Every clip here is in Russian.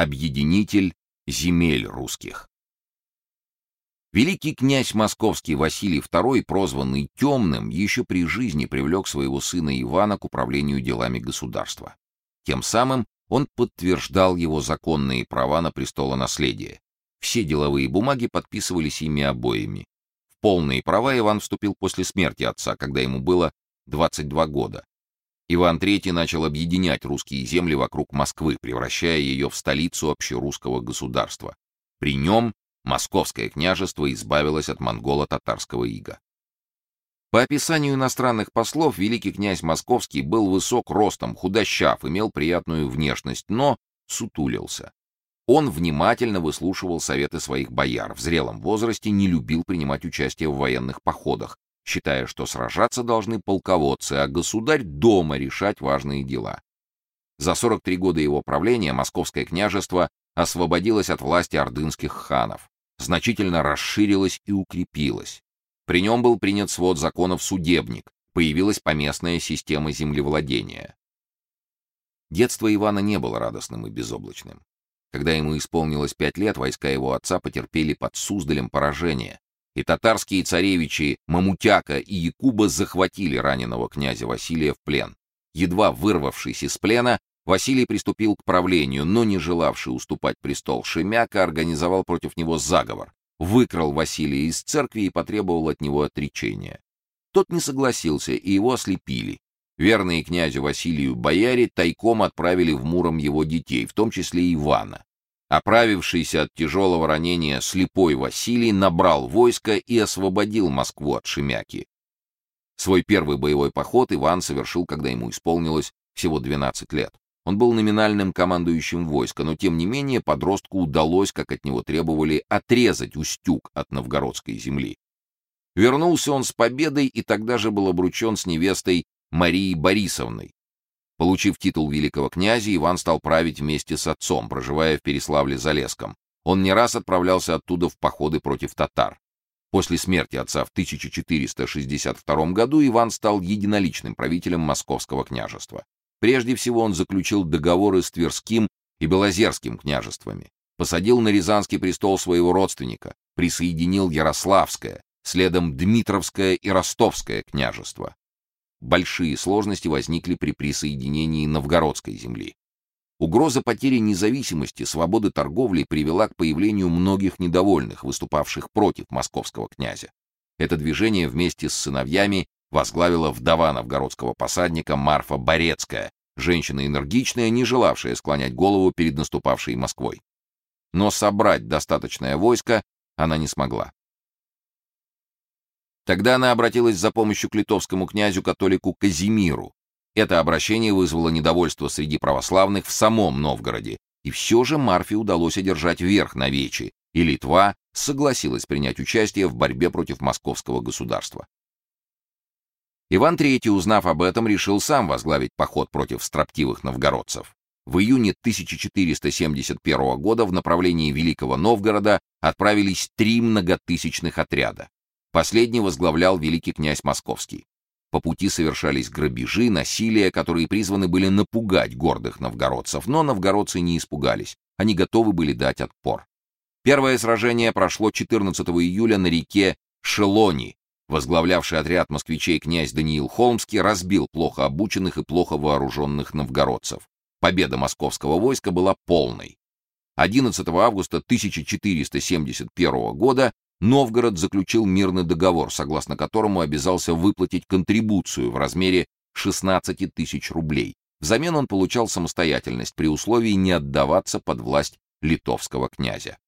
объединитель земель русских. Великий князь московский Василий II, прозванный Темным, еще при жизни привлек своего сына Ивана к управлению делами государства. Тем самым он подтверждал его законные права на престолонаследие. Все деловые бумаги подписывались ими обоими. В полные права Иван вступил после смерти отца, когда ему было 22 года. Иван III начал объединять русские земли вокруг Москвы, превращая ее в столицу общерусского государства. При нем Московское княжество избавилось от монголо-татарского ига. По описанию иностранных послов, великий князь Московский был высок ростом, худощав, имел приятную внешность, но сутулился. Он внимательно выслушивал советы своих бояр, в зрелом возрасте не любил принимать участие в военных походах, считая, что сражаться должны полководцы, а государь дома решать важные дела. За 43 года его правления Московское княжество освободилось от власти ордынских ханов, значительно расширилось и укрепилось. При нем был принят свод законов судебник, появилась поместная система землевладения. Детство Ивана не было радостным и безоблачным. Когда ему исполнилось пять лет, войска его отца потерпели под Суздалем поражение, и татарские царевичи Мамутяка и Якуба захватили раненого князя Василия в плен. Едва вырвавшись из плена, Василий приступил к правлению, но не желавший уступать престол Шемяка организовал против него заговор, выкрал Василия из церкви и потребовал от него отречения. Тот не согласился, и его ослепили. Верные князю Василию бояре тайком отправили в Муром его детей, в том числе Ивана. Оправившийся от тяжелого ранения слепой Василий набрал войско и освободил Москву от Шемяки. Свой первый боевой поход Иван совершил, когда ему исполнилось всего 12 лет. Он был номинальным командующим войска, но тем не менее подростку удалось, как от него требовали, отрезать Устюг от новгородской земли. Вернулся он с победой и тогда же был обручен с невестой Марией Борисовной. Получив титул великого князя, Иван стал править вместе с отцом, проживая в Переславле-Залесском. Он не раз отправлялся оттуда в походы против татар. После смерти отца в 1462 году Иван стал единоличным правителем Московского княжества. Прежде всего он заключил договоры с Тверским и Белозерским княжествами, посадил на Рязанский престол своего родственника, присоединил Ярославское, следом Дмитровское и Ростовское княжество. Большие сложности возникли при присоединении новгородской земли. Угроза потери независимости, свободы торговли привела к появлению многих недовольных, выступавших против московского князя. Это движение вместе с сыновьями возглавила вдова новгородского посадника Марфа Борецкая, женщина энергичная, не желавшая склонять голову перед наступавшей Москвой. Но собрать достаточное войско она не смогла. Тогда она обратилась за помощью к литовскому князю-католику Казимиру. Это обращение вызвало недовольство среди православных в самом Новгороде, и все же Марфе удалось одержать верх на Вечи, и Литва согласилась принять участие в борьбе против московского государства. Иван III, узнав об этом, решил сам возглавить поход против строптивых новгородцев. В июне 1471 года в направлении Великого Новгорода отправились три многотысячных отряда. Последний возглавлял великий князь Московский. По пути совершались грабежи, насилие, которые призваны были напугать гордых новгородцев, но новгородцы не испугались, они готовы были дать отпор. Первое сражение прошло 14 июля на реке Шелони, Возглавлявший отряд москвичей князь Даниил Холмский разбил плохо обученных и плохо вооруженных новгородцев. Победа московского войска была полной. 11 августа 1471 года Новгород заключил мирный договор, согласно которому обязался выплатить контрибуцию в размере 16 тысяч рублей. Взамен он получал самостоятельность при условии не отдаваться под власть литовского князя.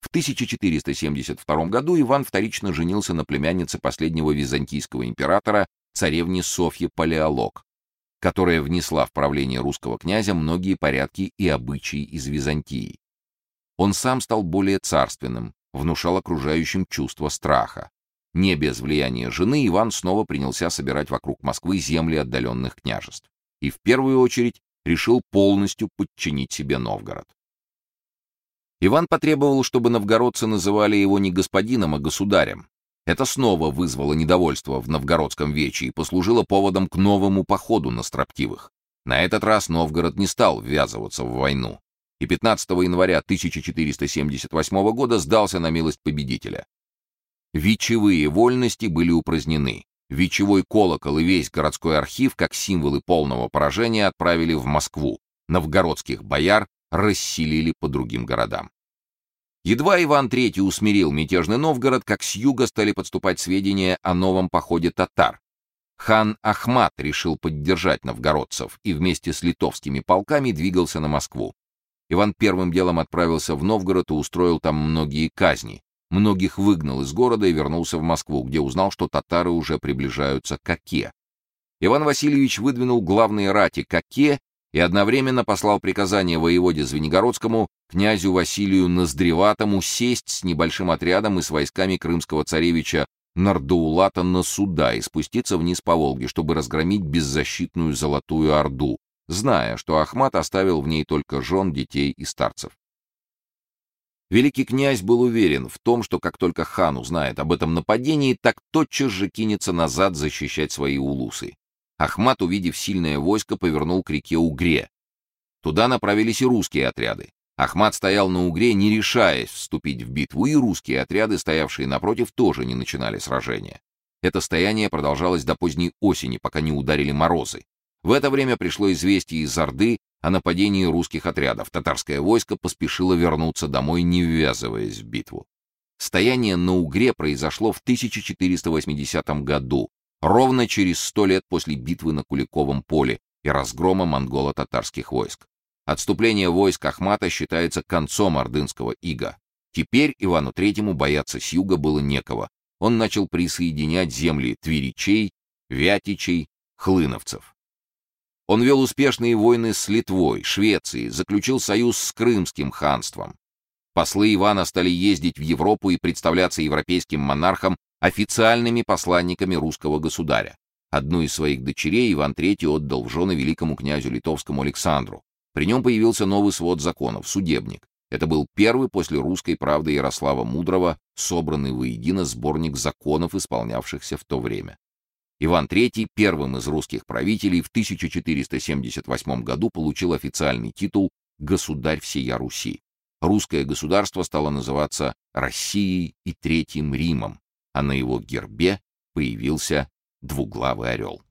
В 1472 году Иван вторично женился на племяннице последнего византийского императора, царевне Софье Палеолог, которая внесла в правление русского князя многие порядки и обычаи из Византии. Он сам стал более царственным, внушал окружающим чувство страха. Не без влияния жены Иван снова принялся собирать вокруг Москвы земли отдаленных княжеств и в первую очередь решил полностью подчинить себе Новгород. Иван потребовал, чтобы новгородцы называли его не господином, а государем. Это снова вызвало недовольство в новгородском вече и послужило поводом к новому походу на строптивых. На этот раз Новгород не стал ввязываться в войну. И 15 января 1478 года сдался на милость победителя. Вечевые вольности были упразднены. Вечевой колокол и весь городской архив, как символы полного поражения, отправили в Москву. Новгородских бояр расселили по другим городам. Едва Иван III усмирил мятежный Новгород, как с юга стали подступать сведения о новом походе татар. Хан Ахмат решил поддержать новгородцев и вместе с литовскими полками двигался на Москву. Иван первым делом отправился в Новгород и устроил там многие казни. Многих выгнал из города и вернулся в Москву, где узнал, что татары уже приближаются к Оке. Иван Васильевич выдвинул главные рати к Оке и одновременно послал приказание воеводе Звенигородскому князю Василию Ноздреватому сесть с небольшим отрядом и с войсками крымского царевича Нардуулата на суда и спуститься вниз по Волге, чтобы разгромить беззащитную Золотую Орду, зная, что Ахмат оставил в ней только жен, детей и старцев. Великий князь был уверен в том, что как только хан узнает об этом нападении, так тотчас же кинется назад защищать свои улусы. Ахмат, увидев сильное войско, повернул к реке Угре. Туда направились и русские отряды. Ахмат стоял на Угре, не решаясь вступить в битву, и русские отряды, стоявшие напротив, тоже не начинали сражения. Это стояние продолжалось до поздней осени, пока не ударили морозы. В это время пришло известие из Орды о нападении русских отрядов. Татарское войско поспешило вернуться домой, не ввязываясь в битву. Стояние на Угре произошло в 1480 году, ровно через сто лет после битвы на Куликовом поле и разгрома монголо-татарских войск. Отступление войск Ахмата считается концом ордынского ига. Теперь Ивану Третьему бояться с юга было некого. Он начал присоединять земли тверичей, вятичей, хлыновцев. Он вел успешные войны с Литвой, Швецией, заключил союз с Крымским ханством. Послы Ивана стали ездить в Европу и представляться европейским монархам официальными посланниками русского государя. Одну из своих дочерей Иван III отдал в жены великому князю литовскому Александру. При нем появился новый свод законов, судебник. Это был первый после русской правды Ярослава Мудрого собранный воедино сборник законов, исполнявшихся в то время. Иван III, первым из русских правителей, в 1478 году получил официальный титул «Государь всея Руси». Русское государство стало называться Россией и Третьим Римом, а на его гербе появился двуглавый орел.